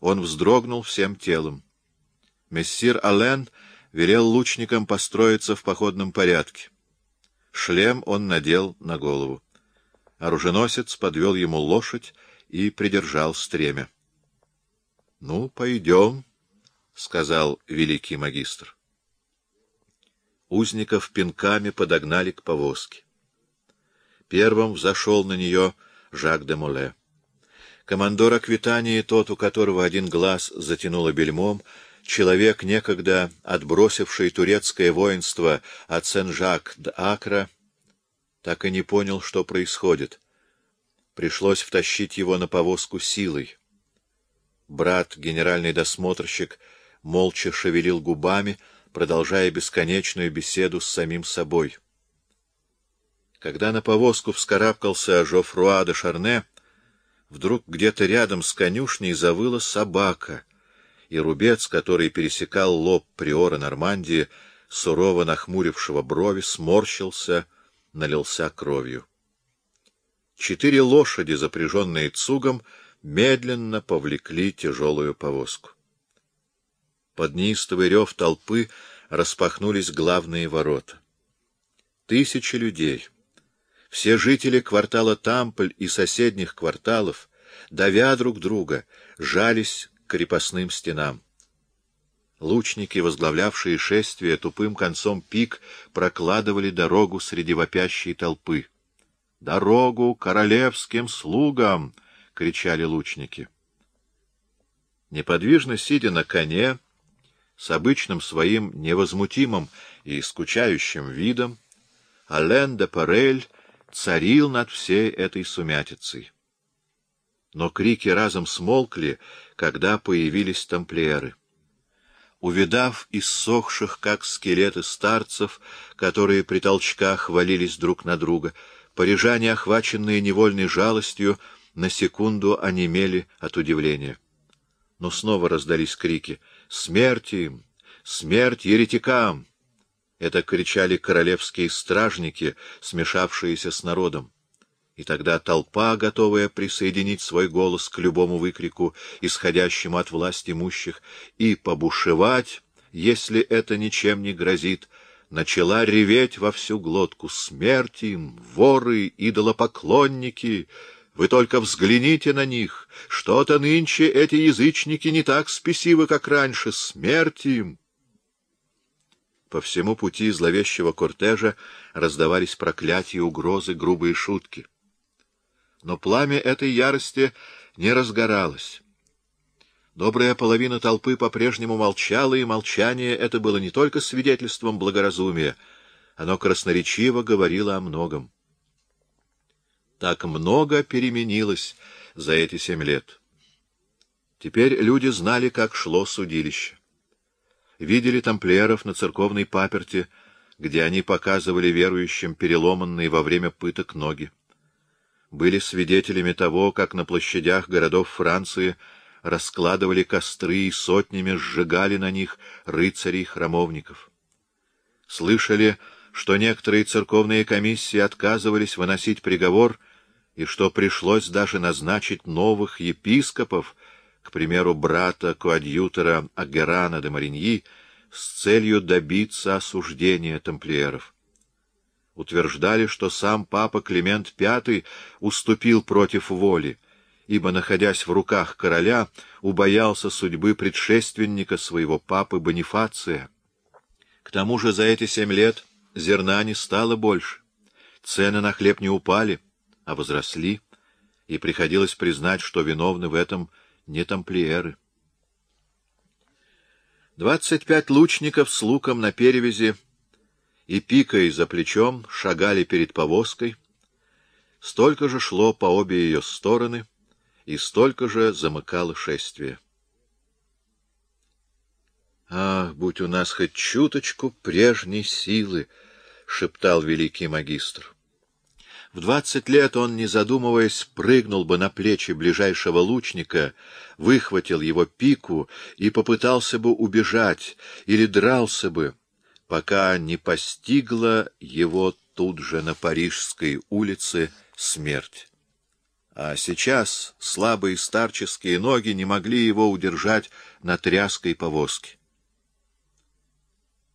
Он вздрогнул всем телом. Мессир Ален велел лучникам построиться в походном порядке. Шлем он надел на голову. Оруженосец подвел ему лошадь и придержал стремя. — Ну, пойдем, — сказал великий магистр. Узников пинками подогнали к повозке. Первым взошел на нее Жак де Моле. Командор Аквитании, тот, у которого один глаз затянуло бельмом, человек, некогда отбросивший турецкое воинство от Сен-Жак-д-Акра, так и не понял, что происходит. Пришлось втащить его на повозку силой. Брат, генеральный досмотрщик, молча шевелил губами, продолжая бесконечную беседу с самим собой. Когда на повозку вскарабкался Жофруа де Шарне, вдруг где-то рядом с конюшней завыла собака, и рубец, который пересекал лоб приора Нормандии, сурово нахмурившего брови, сморщился, налился кровью. Четыре лошади, запряженные цугом, медленно повлекли тяжелую повозку. Под неистовый рев толпы распахнулись главные ворота. Тысячи людей — все жители квартала Тампль и соседних кварталов, давя друг друга, жались к крепостным стенам. Лучники, возглавлявшие шествие, тупым концом пик прокладывали дорогу среди вопящей толпы. «Дорогу королевским слугам!» — кричали лучники. Неподвижно сидя на коне, с обычным своим невозмутимым и скучающим видом, Ален де Парель царил над всей этой сумятицей. Но крики разом смолкли, когда появились тамплиеры. Увидав иссохших, как скелеты старцев, которые при толчках валились друг на друга, парижане, охваченные невольной жалостью, на секунду онемели от удивления. Но снова раздались крики «Смерть им! Смерть еретикам!» Это кричали королевские стражники, смешавшиеся с народом. И тогда толпа, готовая присоединить свой голос к любому выкрику, исходящему от власти имущих, и побушевать, если это ничем не грозит, начала реветь во всю глотку «Смерть им! Воры! Идолопоклонники!» Вы только взгляните на них. Что-то нынче эти язычники не так спесивы, как раньше. Смерть им! По всему пути зловещего кортежа раздавались проклятия, угрозы, грубые шутки. Но пламя этой ярости не разгоралось. Добрая половина толпы по-прежнему молчала, и молчание это было не только свидетельством благоразумия, оно красноречиво говорило о многом. Так много переменилось за эти семь лет. Теперь люди знали, как шло судилище видели тамплиеров на церковной паперти, где они показывали верующим переломанные во время пыток ноги. Были свидетелями того, как на площадях городов Франции раскладывали костры и сотнями сжигали на них рыцарей-храмовников. Слышали, что некоторые церковные комиссии отказывались выносить приговор и что пришлось даже назначить новых епископов, к примеру, брата-коадьютора Агерана де Мариньи, с целью добиться осуждения тамплиеров. Утверждали, что сам папа Климент V уступил против воли, ибо, находясь в руках короля, убоялся судьбы предшественника своего папы Бонифация. К тому же за эти семь лет зерна не стало больше, цены на хлеб не упали, а возросли, и приходилось признать, что виновны в этом – не тамплиеры. Двадцать пять лучников с луком на перевязи и пикой за плечом шагали перед повозкой. Столько же шло по обе ее стороны, и столько же замыкало шествие. «Ах, будь у нас хоть чуточку прежней силы!» — шептал великий магистр. В двадцать лет он, не задумываясь, прыгнул бы на плечи ближайшего лучника, выхватил его пику и попытался бы убежать или дрался бы, пока не постигла его тут же на Парижской улице смерть. а сейчас слабые старческие ноги не могли его удержать на тряской повозке.